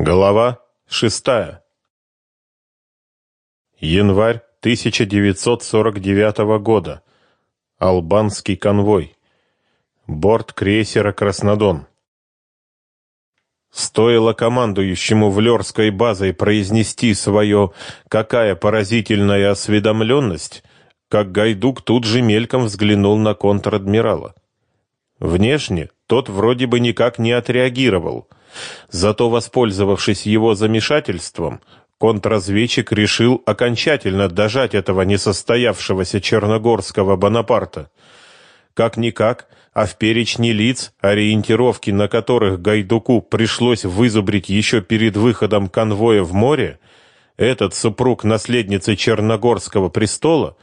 Глава шестая. Январь 1949 года. Албанский конвой. Борт крейсера «Краснодон». Стоило командующему Влёрской базой произнести свое «какая поразительная осведомленность», как Гайдук тут же мельком взглянул на контр-адмирала. Внешне тот вроде бы никак не отреагировал – Зато, воспользовавшись его замешательством, контрразведчик решил окончательно дожать этого несостоявшегося черногорского Бонапарта. Как-никак, а в перечне лиц, ориентировки на которых Гайдуку пришлось вызубрить еще перед выходом конвоя в море, этот супруг наследницы Черногорского престола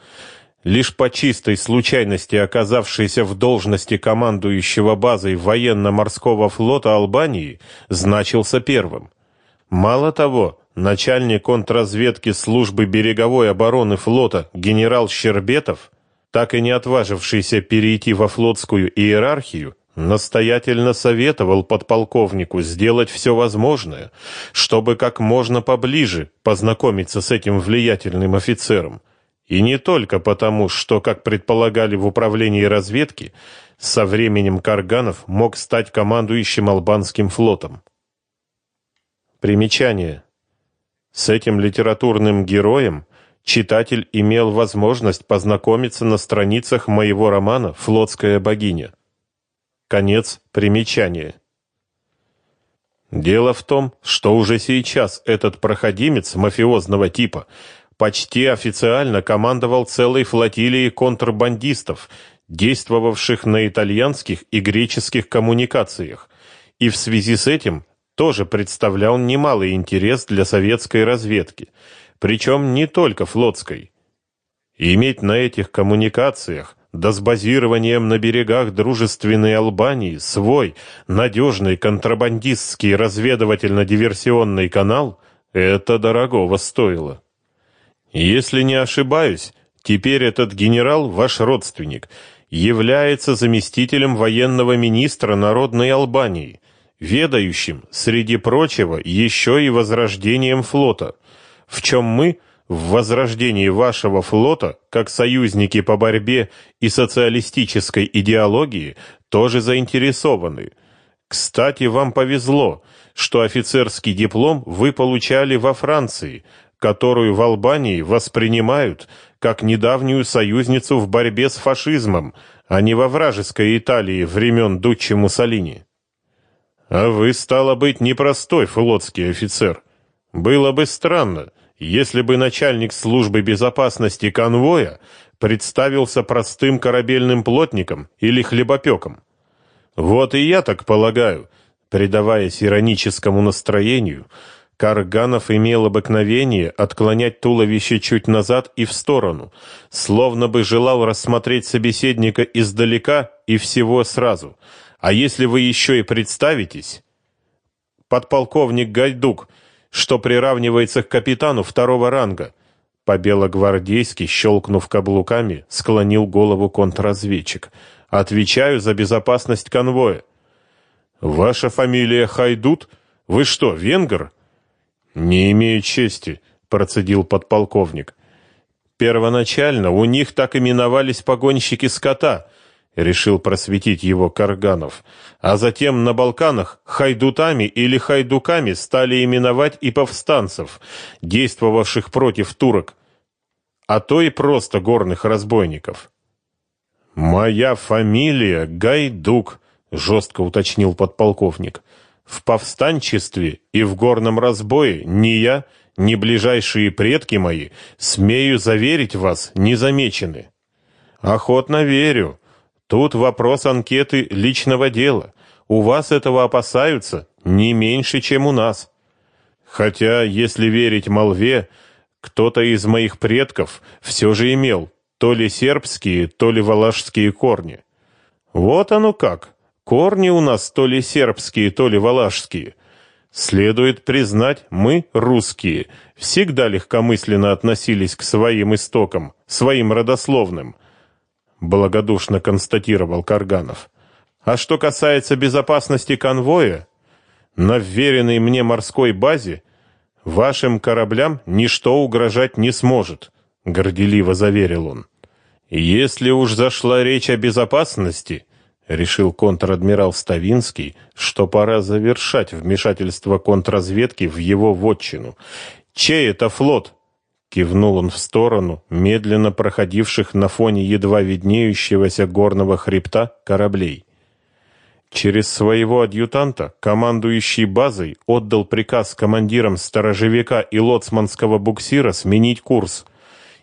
лишь по чистой случайности оказавшийся в должности командующего базой военно-морского флота Албании, значился первым. Мало того, начальник контрразведки службы береговой обороны флота генерал Щербетов, так и не отважившийся перейти во флотскую иерархию, настоятельно советовал подполковнику сделать все возможное, чтобы как можно поближе познакомиться с этим влиятельным офицером – и не только потому, что, как предполагали в управлении разведки, со временем Карганов мог стать командующим албанским флотом. Примечание. С этим литературным героем читатель имел возможность познакомиться на страницах моего романа «Флотская богиня». Конец примечания. Дело в том, что уже сейчас этот проходимец мафиозного типа почти официально командовал целой флотилией контрбандистов, действовавших на итальянских и греческих коммуникациях, и в связи с этим тоже представлял немалый интерес для советской разведки, причем не только флотской. Иметь на этих коммуникациях, да с базированием на берегах дружественной Албании, свой надежный контрабандистский разведывательно-диверсионный канал, это дорогого стоило. Если не ошибаюсь, теперь этот генерал ваш родственник, является заместителем военного министра Народной Албании, ведающим, среди прочего, еще и возрождением флота, в чем мы в возрождении вашего флота, как союзники по борьбе и социалистической идеологии, тоже заинтересованы. Кстати, вам повезло, что офицерский диплом вы получали во Франции – которую в Албании воспринимают как недавнюю союзницу в борьбе с фашизмом, а не во вражеской Италии времен Дуччи Муссолини. А вы, стало быть, непростой флотский офицер. Было бы странно, если бы начальник службы безопасности конвоя представился простым корабельным плотником или хлебопеком. Вот и я так полагаю, предаваясь ироническому настроению, Карганов имел обыкновение отклонять туловище чуть назад и в сторону, словно бы желал рассмотреть собеседника издалека и всего сразу. А если вы еще и представитесь, подполковник Гайдук, что приравнивается к капитану второго ранга, по-белогвардейски, щелкнув каблуками, склонил голову контрразведчик. Отвечаю за безопасность конвоя. Ваша фамилия Хайдут? Вы что, венгр? Не имею чести, процедил подполковник. Первоначально у них так именовались погонщики скота, решил просветить его Карганов. А затем на Балканах хайдутами или хайдуками стали именовать и повстанцев, действовавших против турок, а то и просто горных разбойников. Моя фамилия Гайдук, жестко уточнил подполковник. В повстанчестве и в горном разбое ни я, ни ближайшие предки мои, смею заверить вас, не замечены. Охотно верю. Тут вопрос анкеты личного дела. У вас этого опасаются не меньше, чем у нас. Хотя, если верить молве, кто-то из моих предков все же имел то ли сербские, то ли валашские корни. Вот оно как. Корни у нас то ли сербские, то ли валашские. Следует признать, мы, русские, всегда легкомысленно относились к своим истокам, своим родословным, благодушно констатировал Карганов. А что касается безопасности конвоя, на вверенной мне морской базе вашим кораблям ничто угрожать не сможет, горделиво заверил он. Если уж зашла речь о безопасности, решил контр-адмирал Ставинский, что пора завершать вмешательство контрразведки в его вотчину. Чей это флот? кивнул он в сторону медленно проходивших на фоне едва виднеющегося горного хребта кораблей. Через своего адъютанта командующий базой отдал приказ командирам сторожевика и лоцманского буксира сменить курс,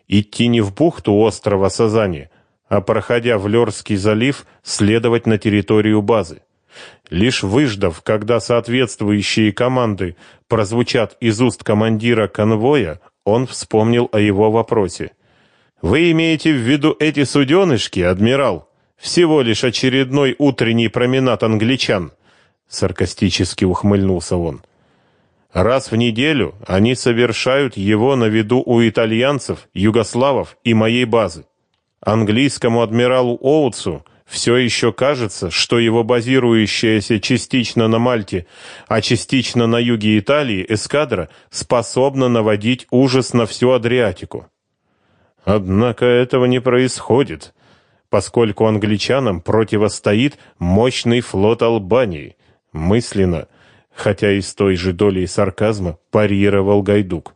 идти не в бухту острова Сазани, а проходя в Лёрский залив, следовать на территорию базы. Лишь выждав, когда соответствующие команды прозвучат из уст командира конвоя, он вспомнил о его вопросе. «Вы имеете в виду эти суденышки, адмирал?» Всего лишь очередной утренний променад англичан, саркастически ухмыльнулся он. Раз в неделю они совершают его на виду у итальянцев, югославов и моей базы. Английскому адмиралу Оутсу все еще кажется, что его базирующаяся частично на Мальте, а частично на юге Италии эскадра способна наводить ужас на всю Адриатику. Однако этого не происходит, поскольку англичанам противостоит мощный флот Албании. Мысленно, хотя и с той же долей сарказма, парировал Гайдук.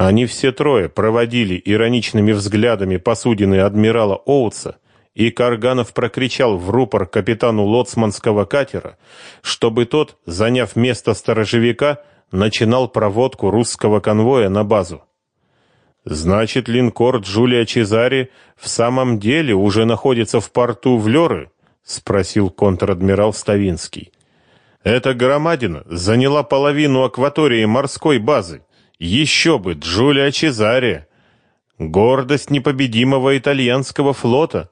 Они все трое проводили ироничными взглядами посудины адмирала Оутса, и Карганов прокричал в рупор капитану лоцманского катера, чтобы тот, заняв место сторожевика, начинал проводку русского конвоя на базу. Значит, линкор Джулия Чезари в самом деле уже находится в порту Влёры? спросил контр-адмирал Ставинский. Эта громадина заняла половину акватории морской базы. Еще бы, Джулия Чезари, гордость непобедимого итальянского флота.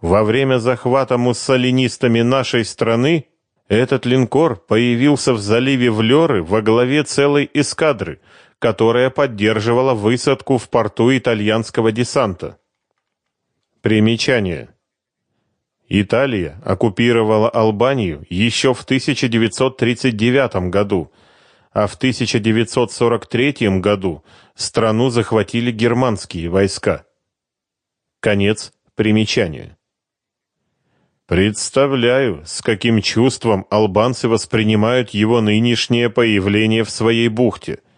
Во время захвата муссолинистами нашей страны этот линкор появился в заливе Влёры во главе целой эскадры, которая поддерживала высадку в порту итальянского десанта. Примечание. Италия оккупировала Албанию еще в 1939 году, а в 1943 году страну захватили германские войска. Конец примечания. Представляю, с каким чувством албанцы воспринимают его нынешнее появление в своей бухте –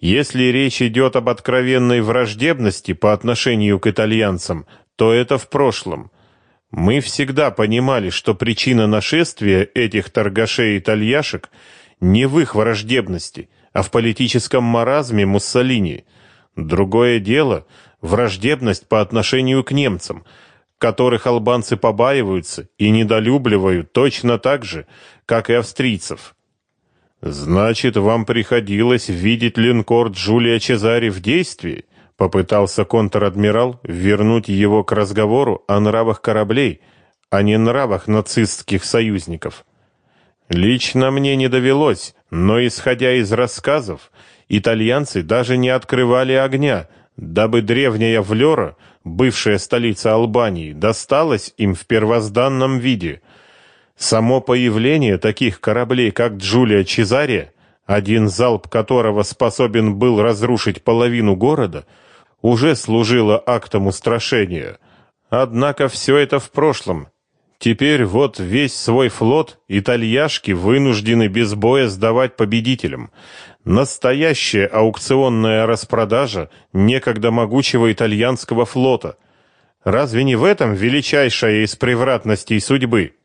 если речь идет об откровенной враждебности по отношению к итальянцам, то это в прошлом. Мы всегда понимали, что причина нашествия этих торгашей-итальяшек не в их враждебности, а в политическом маразме Муссолини. Другое дело – враждебность по отношению к немцам, которых албанцы побаиваются и недолюбливают точно так же, как и австрийцев. Значит, вам приходилось видеть линкор Джулия Чезари в действии? Попытался контр-адмирал вернуть его к разговору о нравах кораблей, а не нравах нацистских союзников. Лично мне не довелось, но исходя из рассказов, итальянцы даже не открывали огня, дабы древняя Влёра, бывшая столица Албании, досталась им в первозданном виде – Само появление таких кораблей, как Джулия Чезаре, один залп которого способен был разрушить половину города, уже служило актом устрашения. Однако все это в прошлом. Теперь вот весь свой флот итальяшки вынуждены без боя сдавать победителям. Настоящая аукционная распродажа некогда могучего итальянского флота. Разве не в этом величайшая из превратностей судьбы?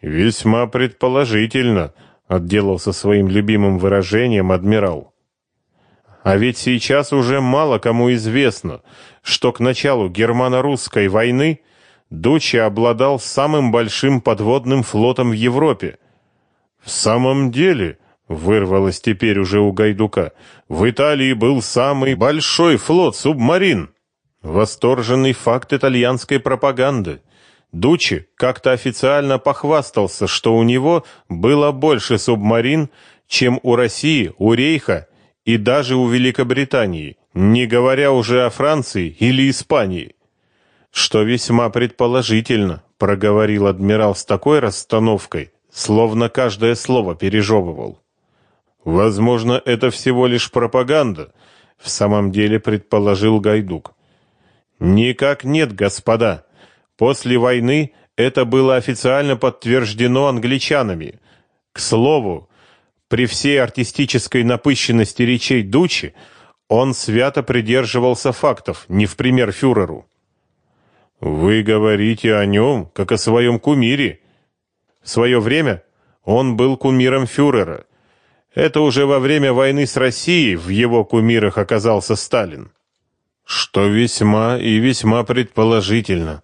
Весьма предположительно, отделался своим любимым выражением адмирал. А ведь сейчас уже мало кому известно, что к началу германо-русской войны Дучи обладал самым большим подводным флотом в Европе. В самом деле, вырвалось теперь уже у Гайдука, в Италии был самый большой флот субмарин. Восторженный факт итальянской пропаганды. Дучи как-то официально похвастался, что у него было больше субмарин, чем у России, у Рейха и даже у Великобритании, не говоря уже о Франции или Испании. Что весьма предположительно, проговорил адмирал с такой расстановкой, словно каждое слово пережевывал. Возможно, это всего лишь пропаганда, в самом деле предположил Гайдук. Никак нет, господа. После войны это было официально подтверждено англичанами. К слову, при всей артистической напыщенности речей Дучи, он свято придерживался фактов, не в пример фюреру. Вы говорите о нем, как о своем кумире. В свое время он был кумиром фюрера. Это уже во время войны с Россией в его кумирах оказался Сталин. Что весьма и весьма предположительно.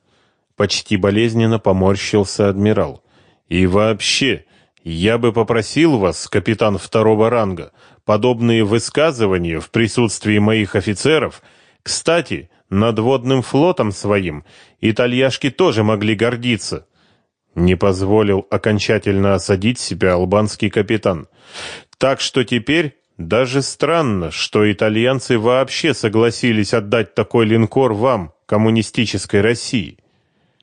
Почти болезненно поморщился адмирал. И вообще, я бы попросил вас, капитан второго ранга, подобные высказывания в присутствии моих офицеров. Кстати, над водным флотом своим итальяшки тоже могли гордиться. Не позволил окончательно осадить себя албанский капитан. Так что теперь даже странно, что итальянцы вообще согласились отдать такой линкор вам, коммунистической России.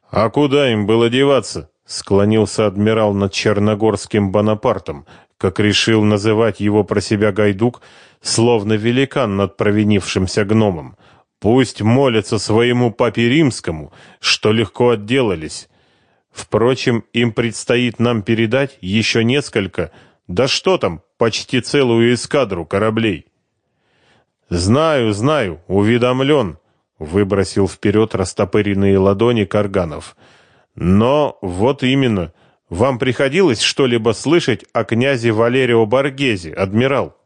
А куда им было деваться? Склонился адмирал над Черногорским Бонапартом, как решил называть его про себя Гайдук, словно великан над провинившимся гномом. Пусть молятся своему папе римскому, что легко отделались. Впрочем, им предстоит нам передать еще несколько, да что там, почти целую эскадру кораблей. Знаю, знаю, уведомлен, выбросил вперед растопыренные ладони Карганов. Но вот именно, вам приходилось что-либо слышать о князе Валерио Боргезе, адмирал?